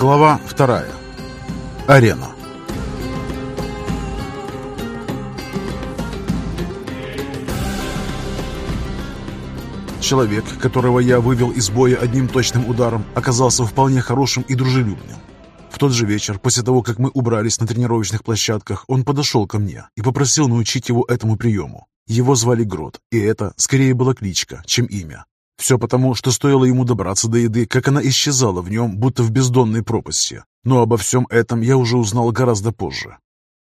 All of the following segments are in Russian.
Глава вторая. Арена. Человек, которого я вывел из боя одним точным ударом, оказался вполне хорошим и дружелюбным. В тот же вечер, после того, как мы убрались на тренировочных площадках, он подошел ко мне и попросил научить его этому приему. Его звали Грот, и это скорее была кличка, чем имя. Все потому, что стоило ему добраться до еды, как она исчезала в нем, будто в бездонной пропасти. Но обо всем этом я уже узнал гораздо позже.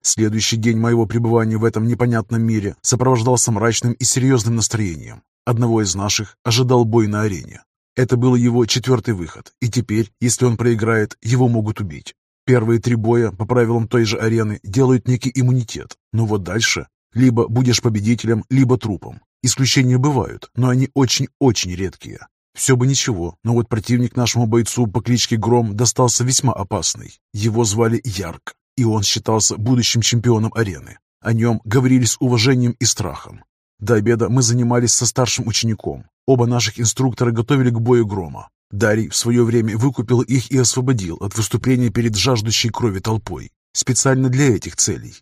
Следующий день моего пребывания в этом непонятном мире сопровождался мрачным и серьезным настроением. Одного из наших ожидал бой на арене. Это был его четвертый выход, и теперь, если он проиграет, его могут убить. Первые три боя, по правилам той же арены, делают некий иммунитет, но вот дальше либо будешь победителем, либо трупом. Исключения бывают, но они очень-очень редкие. Все бы ничего, но вот противник нашему бойцу по кличке Гром достался весьма опасный. Его звали Ярк, и он считался будущим чемпионом арены. О нем говорили с уважением и страхом. До обеда мы занимались со старшим учеником. Оба наших инструктора готовили к бою Грома. Дарий в свое время выкупил их и освободил от выступления перед жаждущей крови толпой. Специально для этих целей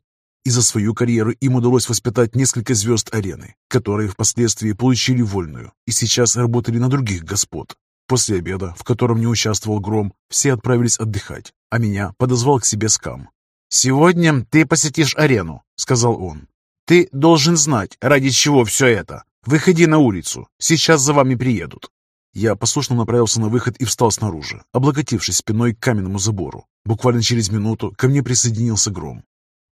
и за свою карьеру им удалось воспитать несколько звезд арены, которые впоследствии получили вольную и сейчас работали на других господ. После обеда, в котором не участвовал Гром, все отправились отдыхать, а меня подозвал к себе Скам. «Сегодня ты посетишь арену», — сказал он. «Ты должен знать, ради чего все это. Выходи на улицу, сейчас за вами приедут». Я послушно направился на выход и встал снаружи, облокотившись спиной к каменному забору. Буквально через минуту ко мне присоединился Гром.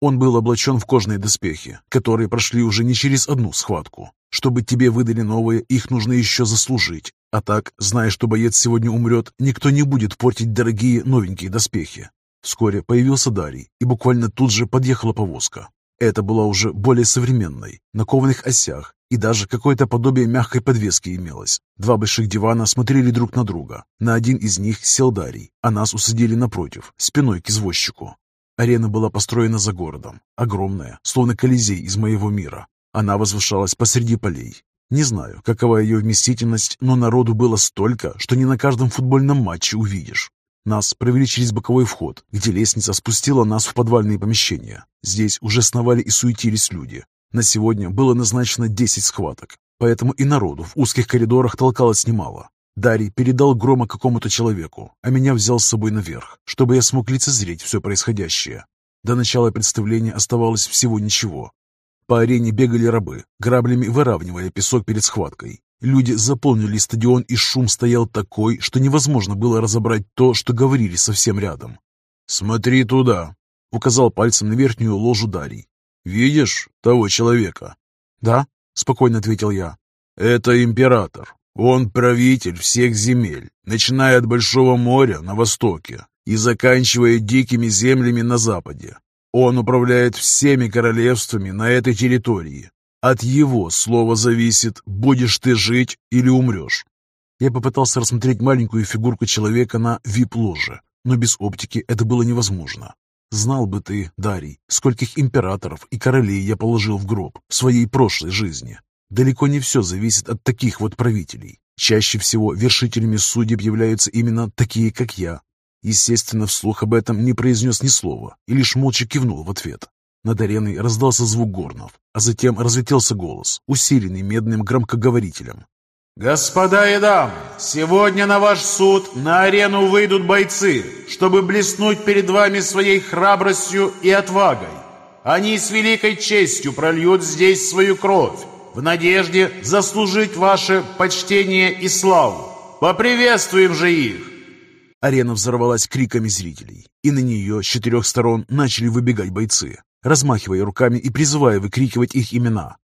Он был облачен в кожные доспехи, которые прошли уже не через одну схватку. Чтобы тебе выдали новые, их нужно еще заслужить. А так, зная, что боец сегодня умрет, никто не будет портить дорогие новенькие доспехи. Вскоре появился Дарий, и буквально тут же подъехала повозка. Это была уже более современной, на кованых осях, и даже какое-то подобие мягкой подвески имелось. Два больших дивана смотрели друг на друга. На один из них сел Дарий, а нас усадили напротив, спиной к извозчику. Арена была построена за городом, огромная, словно колизей из моего мира. Она возвышалась посреди полей. Не знаю, какова ее вместительность, но народу было столько, что не на каждом футбольном матче увидишь. Нас провели через боковой вход, где лестница спустила нас в подвальные помещения. Здесь уже сновали и суетились люди. На сегодня было назначено 10 схваток, поэтому и народу в узких коридорах толкалось немало. Дарий передал грома какому-то человеку, а меня взял с собой наверх, чтобы я смог лицезреть все происходящее. До начала представления оставалось всего ничего. По арене бегали рабы, граблями выравнивая песок перед схваткой. Люди заполнили стадион, и шум стоял такой, что невозможно было разобрать то, что говорили совсем рядом. «Смотри туда!» — указал пальцем на верхнюю ложу Дарий. «Видишь того человека?» «Да», — спокойно ответил я. «Это император. Он правитель всех земель, начиная от Большого моря на востоке и заканчивая дикими землями на западе. Он управляет всеми королевствами на этой территории. От его слова зависит, будешь ты жить или умрешь. Я попытался рассмотреть маленькую фигурку человека на вип-ложе, но без оптики это было невозможно. Знал бы ты, Дарий, скольких императоров и королей я положил в гроб в своей прошлой жизни. Далеко не все зависит от таких вот правителей. Чаще всего вершителями судеб являются именно такие, как я. Естественно, вслух об этом не произнес ни слова и лишь молча кивнул в ответ. Над ареной раздался звук горнов, а затем разлетелся голос, усиленный медным громкоговорителем. «Господа и дамы, сегодня на ваш суд на арену выйдут бойцы, чтобы блеснуть перед вами своей храбростью и отвагой. Они с великой честью прольют здесь свою кровь, в надежде заслужить ваше почтение и славу. Поприветствуем же их!» Арена взорвалась криками зрителей, и на нее с четырех сторон начали выбегать бойцы, размахивая руками и призывая выкрикивать их имена.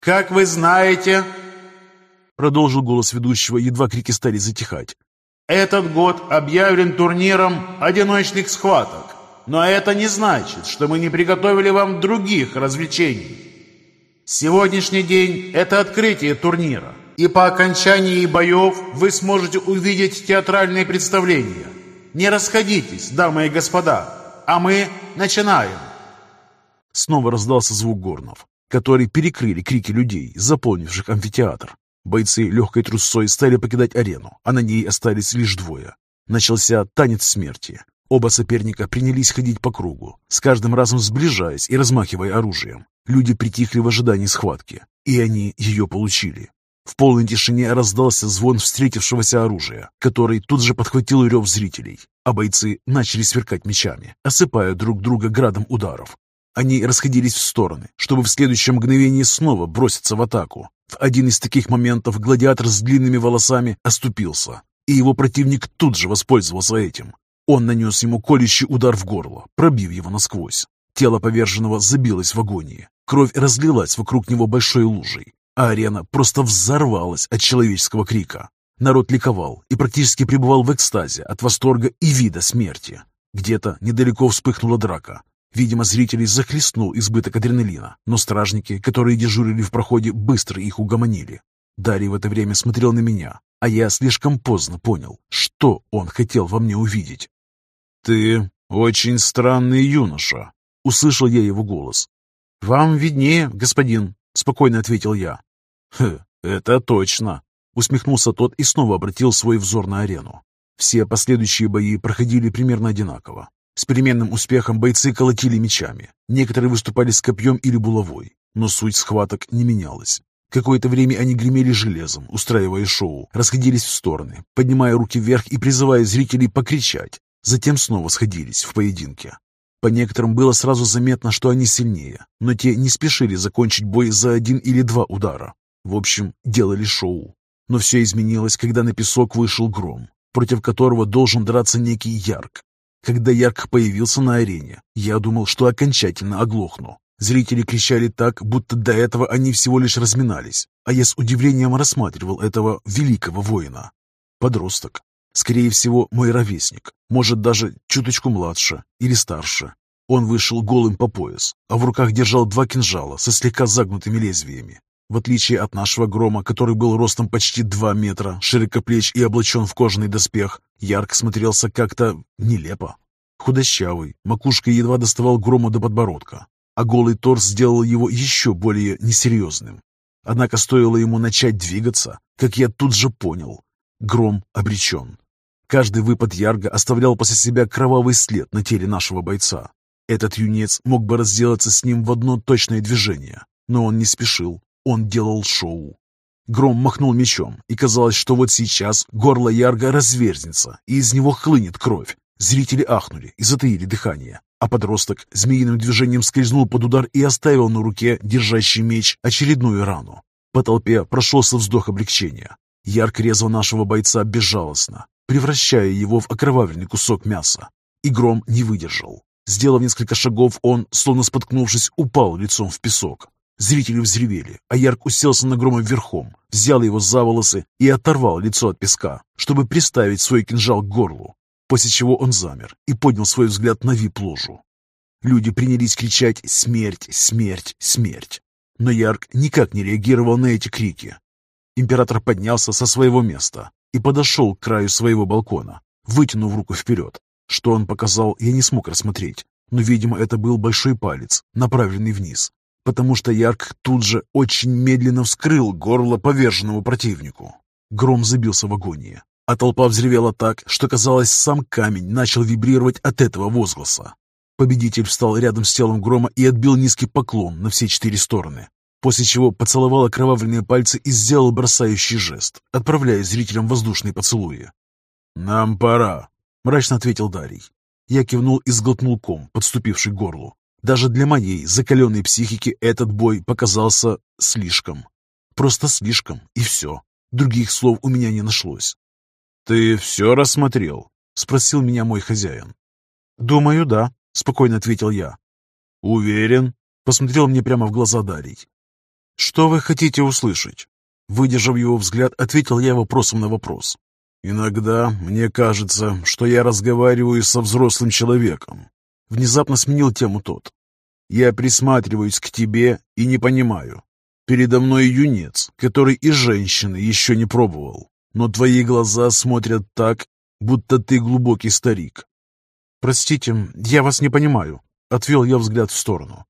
«Как вы знаете...» Продолжил голос ведущего, едва крики стали затихать. «Этот год объявлен турниром одиночных схваток, но это не значит, что мы не приготовили вам других развлечений. Сегодняшний день – это открытие турнира, и по окончании боев вы сможете увидеть театральные представления. Не расходитесь, дамы и господа, а мы начинаем. Снова раздался звук горнов, которые перекрыли крики людей, заполнивших амфитеатр. Бойцы легкой трусцой стали покидать арену, а на ней остались лишь двое. Начался танец смерти. Оба соперника принялись ходить по кругу, с каждым разом сближаясь и размахивая оружием. Люди притихли в ожидании схватки, и они ее получили. В полной тишине раздался звон встретившегося оружия, который тут же подхватил рев зрителей, а бойцы начали сверкать мечами, осыпая друг друга градом ударов. Они расходились в стороны, чтобы в следующее мгновение снова броситься в атаку. В один из таких моментов гладиатор с длинными волосами оступился, и его противник тут же воспользовался этим. Он нанес ему колющий удар в горло, пробив его насквозь. Тело поверженного забилось в агонии. Кровь разлилась вокруг него большой лужей, а арена просто взорвалась от человеческого крика. Народ ликовал и практически пребывал в экстазе от восторга и вида смерти. Где-то недалеко вспыхнула драка, Видимо, зрителей захлестнул избыток адреналина, но стражники, которые дежурили в проходе, быстро их угомонили. Дарий в это время смотрел на меня, а я слишком поздно понял, что он хотел во мне увидеть. «Ты очень странный юноша», — услышал я его голос. «Вам виднее, господин», — спокойно ответил я. «Хм, это точно», — усмехнулся тот и снова обратил свой взор на арену. Все последующие бои проходили примерно одинаково. С переменным успехом бойцы колотили мечами. Некоторые выступали с копьем или булавой, но суть схваток не менялась. Какое-то время они гремели железом, устраивая шоу, расходились в стороны, поднимая руки вверх и призывая зрителей покричать. Затем снова сходились в поединке. По некоторым было сразу заметно, что они сильнее, но те не спешили закончить бой за один или два удара. В общем, делали шоу. Но все изменилось, когда на песок вышел гром, против которого должен драться некий Ярк. Когда Ярк появился на арене, я думал, что окончательно оглохну. Зрители кричали так, будто до этого они всего лишь разминались, а я с удивлением рассматривал этого великого воина. Подросток. Скорее всего, мой ровесник, может даже чуточку младше или старше. Он вышел голым по пояс, а в руках держал два кинжала со слегка загнутыми лезвиями. В отличие от нашего грома, который был ростом почти два метра, широкоплеч и облачен в кожаный доспех, Ярк смотрелся как-то нелепо. Худощавый, макушка едва доставал грома до подбородка, а голый торс сделал его еще более несерьезным. Однако стоило ему начать двигаться, как я тут же понял. Гром обречен. Каждый выпад Ярга оставлял после себя кровавый след на теле нашего бойца. Этот юнец мог бы разделаться с ним в одно точное движение, но он не спешил, он делал шоу. Гром махнул мечом, и казалось, что вот сейчас горло Ярга разверзнется, и из него хлынет кровь. Зрители ахнули и затаили дыхание, а подросток змеиным движением скользнул под удар и оставил на руке, держащий меч, очередную рану. По толпе прошелся вздох облегчения. Ярк резал нашего бойца безжалостно, превращая его в окровавленный кусок мяса. И Гром не выдержал. Сделав несколько шагов, он, словно споткнувшись, упал лицом в песок. Зрители взревели, а Ярк уселся на грома верхом, взял его за волосы и оторвал лицо от песка, чтобы приставить свой кинжал к горлу, после чего он замер и поднял свой взгляд на вип-ложу. Люди принялись кричать «Смерть! Смерть! Смерть!», но Ярк никак не реагировал на эти крики. Император поднялся со своего места и подошел к краю своего балкона, вытянув руку вперед. Что он показал, я не смог рассмотреть, но, видимо, это был большой палец, направленный вниз, потому что Ярк тут же очень медленно вскрыл горло поверженному противнику. Гром забился в агонии, а толпа взревела так, что, казалось, сам камень начал вибрировать от этого возгласа. Победитель встал рядом с телом Грома и отбил низкий поклон на все четыре стороны, после чего поцеловал окровавленные пальцы и сделал бросающий жест, отправляя зрителям воздушные поцелуи. «Нам пора», — мрачно ответил Дарий. Я кивнул и сглотнул ком, подступивший к горлу. Даже для моей закаленной психики этот бой показался слишком. Просто слишком, и все. Других слов у меня не нашлось. «Ты все рассмотрел?» — спросил меня мой хозяин. «Думаю, да», — спокойно ответил я. «Уверен?» — посмотрел мне прямо в глаза Дарий. «Что вы хотите услышать?» Выдержав его взгляд, ответил я вопросом на вопрос. «Иногда мне кажется, что я разговариваю со взрослым человеком. Внезапно сменил тему тот. «Я присматриваюсь к тебе и не понимаю. Передо мной юнец, который и женщины еще не пробовал, но твои глаза смотрят так, будто ты глубокий старик». «Простите, я вас не понимаю», — отвел я взгляд в сторону.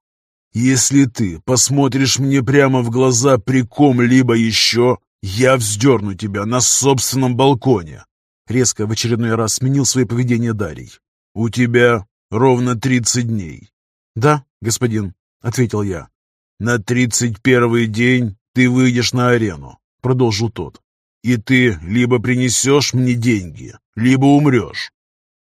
«Если ты посмотришь мне прямо в глаза при ком-либо еще, я вздерну тебя на собственном балконе!» Резко в очередной раз сменил свое поведение Дарий. «У тебя ровно тридцать дней». «Да, господин», — ответил я. «На тридцать первый день ты выйдешь на арену», — продолжил тот. «И ты либо принесешь мне деньги, либо умрешь».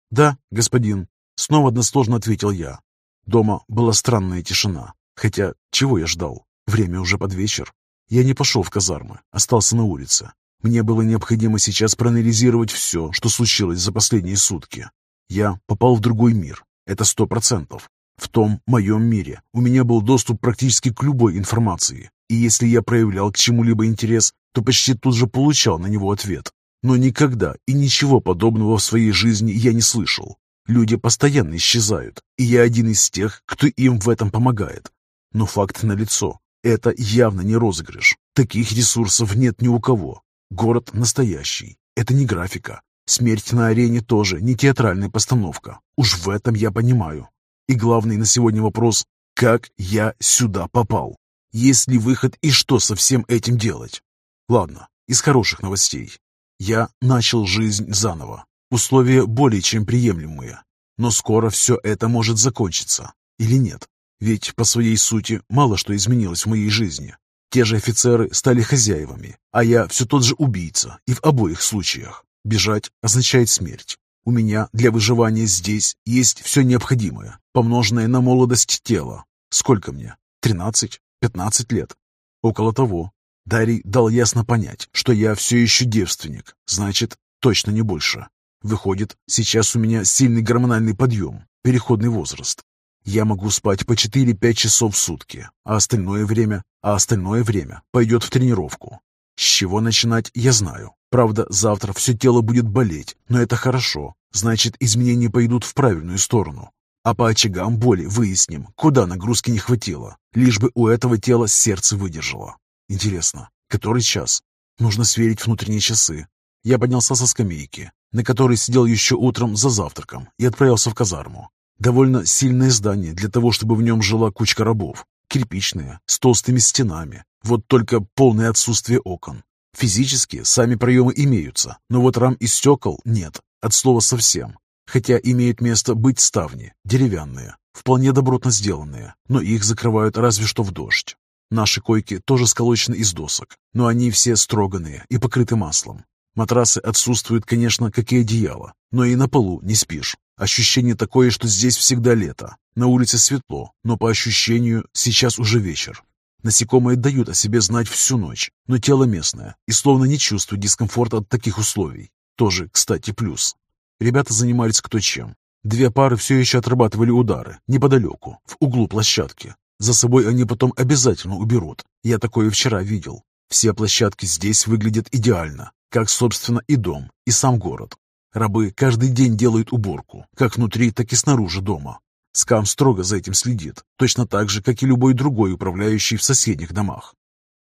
«Да, господин», — снова односложно ответил я. Дома была странная тишина. Хотя, чего я ждал? Время уже под вечер. Я не пошел в казармы, остался на улице. Мне было необходимо сейчас проанализировать все, что случилось за последние сутки. Я попал в другой мир, это сто процентов. В том моем мире у меня был доступ практически к любой информации, и если я проявлял к чему-либо интерес, то почти тут же получал на него ответ. Но никогда и ничего подобного в своей жизни я не слышал. Люди постоянно исчезают, и я один из тех, кто им в этом помогает. Но факт налицо. Это явно не розыгрыш. Таких ресурсов нет ни у кого. Город настоящий. Это не графика. Смерть на арене тоже не театральная постановка. Уж в этом я понимаю. И главный на сегодня вопрос – как я сюда попал? Есть ли выход и что со всем этим делать? Ладно, из хороших новостей. Я начал жизнь заново. Условия более чем приемлемые. Но скоро все это может закончиться. Или нет? Ведь по своей сути мало что изменилось в моей жизни. Те же офицеры стали хозяевами, а я все тот же убийца, и в обоих случаях. Бежать означает смерть. У меня для выживания здесь есть все необходимое, помноженное на молодость тела. Сколько мне? Тринадцать? Пятнадцать лет? Около того. Дарий дал ясно понять, что я все еще девственник, значит, точно не больше. Выходит, сейчас у меня сильный гормональный подъем, переходный возраст. Я могу спать по 4-5 часов в сутки, а остальное время, а остальное время пойдет в тренировку. С чего начинать, я знаю. Правда, завтра все тело будет болеть, но это хорошо. Значит, изменения пойдут в правильную сторону. А по очагам боли выясним, куда нагрузки не хватило, лишь бы у этого тела сердце выдержало. Интересно, который час? Нужно сверить внутренние часы. Я поднялся со скамейки, на которой сидел еще утром за завтраком, и отправился в казарму. Довольно сильное здание для того, чтобы в нем жила кучка рабов. Кирпичное, с толстыми стенами. Вот только полное отсутствие окон. Физически сами проемы имеются, но вот рам и стекол нет, от слова совсем. Хотя имеют место быть ставни, деревянные, вполне добротно сделанные, но их закрывают разве что в дождь. Наши койки тоже сколочены из досок, но они все строганные и покрыты маслом. Матрасы отсутствуют, конечно, как и одеяло, но и на полу не спишь. Ощущение такое, что здесь всегда лето. На улице светло, но по ощущению сейчас уже вечер. Насекомые дают о себе знать всю ночь, но тело местное и словно не чувствует дискомфорта от таких условий. Тоже, кстати, плюс. Ребята занимались кто чем. Две пары все еще отрабатывали удары, неподалеку, в углу площадки. За собой они потом обязательно уберут. Я такое вчера видел. Все площадки здесь выглядят идеально, как, собственно, и дом, и сам город. Рабы каждый день делают уборку, как внутри, так и снаружи дома. Скам строго за этим следит, точно так же, как и любой другой управляющий в соседних домах.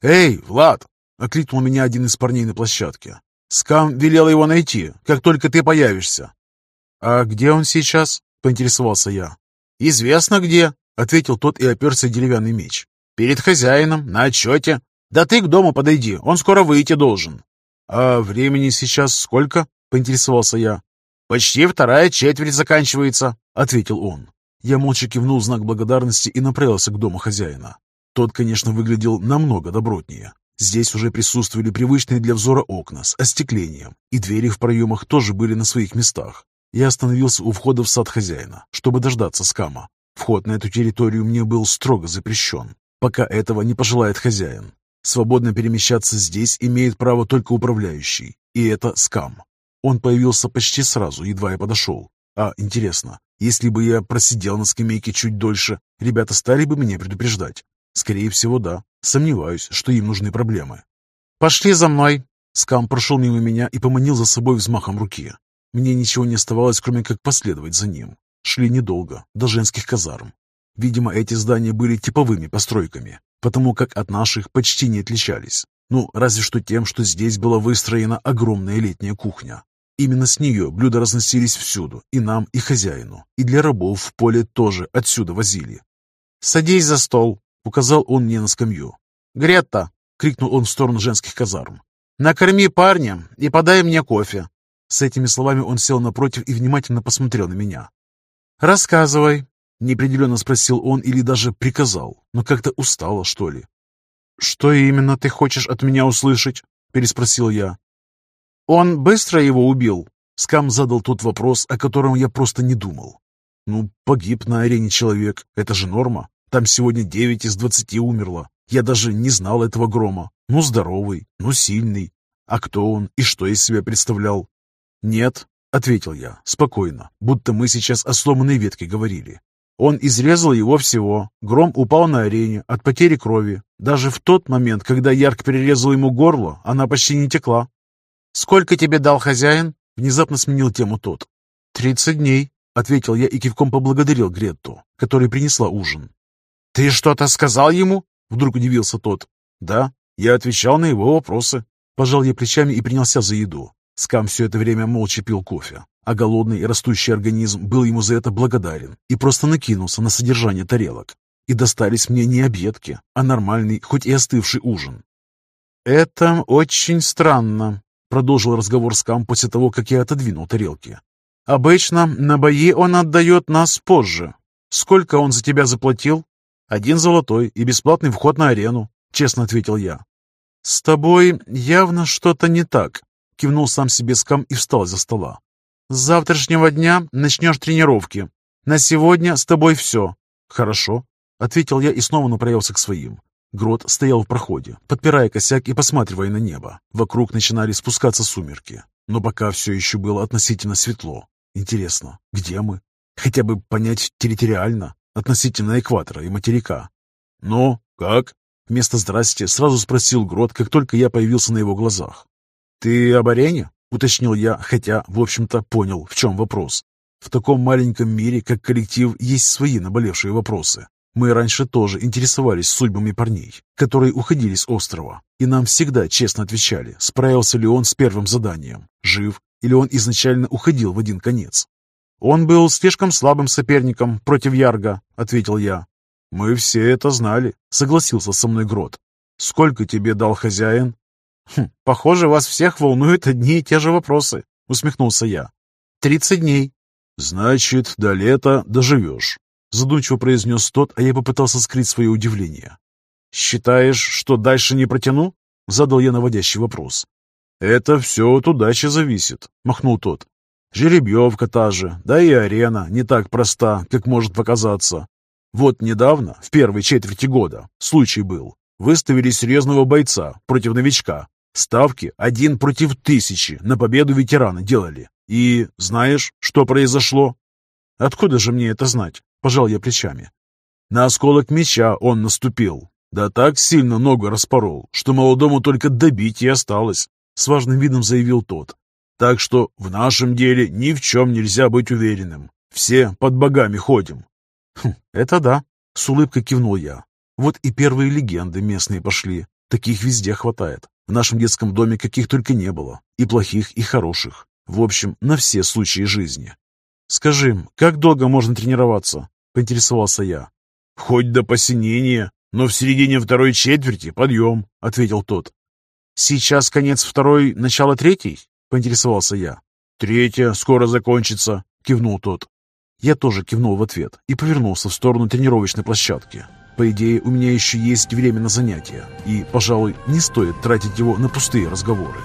«Эй, Влад!» — окликнул меня один из парней на площадке. «Скам велел его найти, как только ты появишься». «А где он сейчас?» — поинтересовался я. «Известно где», — ответил тот и оперся деревянный меч. «Перед хозяином, на отчете. Да ты к дому подойди, он скоро выйти должен». «А времени сейчас сколько?» — поинтересовался я. «Почти вторая четверть заканчивается», — ответил он. Я молча кивнул знак благодарности и направился к дому хозяина. Тот, конечно, выглядел намного добротнее. Здесь уже присутствовали привычные для взора окна с остеклением, и двери в проемах тоже были на своих местах. Я остановился у входа в сад хозяина, чтобы дождаться скама. Вход на эту территорию мне был строго запрещен, пока этого не пожелает хозяин. Свободно перемещаться здесь имеет право только управляющий, и это скам. Он появился почти сразу, едва я подошел. А, интересно, если бы я просидел на скамейке чуть дольше, ребята стали бы меня предупреждать? Скорее всего, да. Сомневаюсь, что им нужны проблемы. «Пошли за мной!» Скам прошел мимо меня и поманил за собой взмахом руки. Мне ничего не оставалось, кроме как последовать за ним. Шли недолго, до женских казарм. Видимо, эти здания были типовыми постройками, потому как от наших почти не отличались. Ну, разве что тем, что здесь была выстроена огромная летняя кухня. Именно с нее блюда разносились всюду, и нам, и хозяину, и для рабов в поле тоже отсюда возили. «Садись за стол», — указал он мне на скамью. «Гретта!» — крикнул он в сторону женских казарм. «Накорми парня и подай мне кофе». С этими словами он сел напротив и внимательно посмотрел на меня. «Рассказывай», — неопределенно спросил он или даже приказал, но как-то устало, что ли. «Что именно ты хочешь от меня услышать?» — переспросил я. «Он быстро его убил?» Скам задал тот вопрос, о котором я просто не думал. «Ну, погиб на арене человек, это же норма. Там сегодня девять из двадцати умерло. Я даже не знал этого грома. Ну, здоровый, ну, сильный. А кто он и что из себя представлял? Нет, — ответил я, спокойно, будто мы сейчас о сломанной ветке говорили. Он изрезал его всего. Гром упал на арене от потери крови. Даже в тот момент, когда Ярк перерезал ему горло, она почти не текла. «Сколько тебе дал хозяин?» — внезапно сменил тему тот. «Тридцать дней», — ответил я и кивком поблагодарил Гретту, которая принесла ужин. «Ты что-то сказал ему?» — вдруг удивился тот. «Да, я отвечал на его вопросы». Пожал я плечами и принялся за еду. Скам все это время молча пил кофе, а голодный и растущий организм был ему за это благодарен и просто накинулся на содержание тарелок. И достались мне не обедки, а нормальный, хоть и остывший ужин. «Это очень странно», — продолжил разговор Скам после того, как я отодвинул тарелки. «Обычно на бои он отдает нас позже. Сколько он за тебя заплатил?» «Один золотой и бесплатный вход на арену», — честно ответил я. «С тобой явно что-то не так», — кивнул сам себе скам и встал за стола. «С завтрашнего дня начнешь тренировки. На сегодня с тобой все». «Хорошо», — ответил я и снова направился к своим. Грот стоял в проходе, подпирая косяк и посматривая на небо. Вокруг начинали спускаться сумерки, но пока все еще было относительно светло. Интересно, где мы? Хотя бы понять территориально относительно экватора и материка. «Ну, как?» Вместо «здрасте» сразу спросил Грот, как только я появился на его глазах. «Ты об арене?» — уточнил я, хотя, в общем-то, понял, в чем вопрос. В таком маленьком мире, как коллектив, есть свои наболевшие вопросы. Мы раньше тоже интересовались судьбами парней, которые уходили с острова, и нам всегда честно отвечали, справился ли он с первым заданием, жив, или он изначально уходил в один конец. «Он был слишком слабым соперником против Ярга», — ответил я. «Мы все это знали», — согласился со мной Грот. «Сколько тебе дал хозяин?» Хм, «Похоже, вас всех волнуют одни и те же вопросы», — усмехнулся я. «Тридцать дней». «Значит, до лета доживешь», — задумчиво произнес тот, а я попытался скрыть свое удивление. «Считаешь, что дальше не протяну?» — задал я наводящий вопрос. «Это все от удачи зависит», — махнул тот. Жеребьевка та же, да и арена не так проста, как может показаться. Вот недавно, в первой четверти года, случай был. Выставили серьезного бойца против новичка. Ставки один против тысячи на победу ветерана делали. И знаешь, что произошло? Откуда же мне это знать? Пожал я плечами. На осколок меча он наступил. Да так сильно ногу распорол, что молодому только добить и осталось. С важным видом заявил тот. Так что в нашем деле ни в чем нельзя быть уверенным. Все под богами ходим. Хм, это да, с улыбкой кивнул я. Вот и первые легенды местные пошли. Таких везде хватает. В нашем детском доме каких только не было. И плохих, и хороших. В общем, на все случаи жизни. «Скажи, как долго можно тренироваться?» — поинтересовался я. «Хоть до посинения, но в середине второй четверти подъем», — ответил тот. «Сейчас конец второй, начало третьей?» поинтересовался я. «Третья скоро закончится», — кивнул тот. Я тоже кивнул в ответ и повернулся в сторону тренировочной площадки. По идее, у меня еще есть время на занятия, и, пожалуй, не стоит тратить его на пустые разговоры.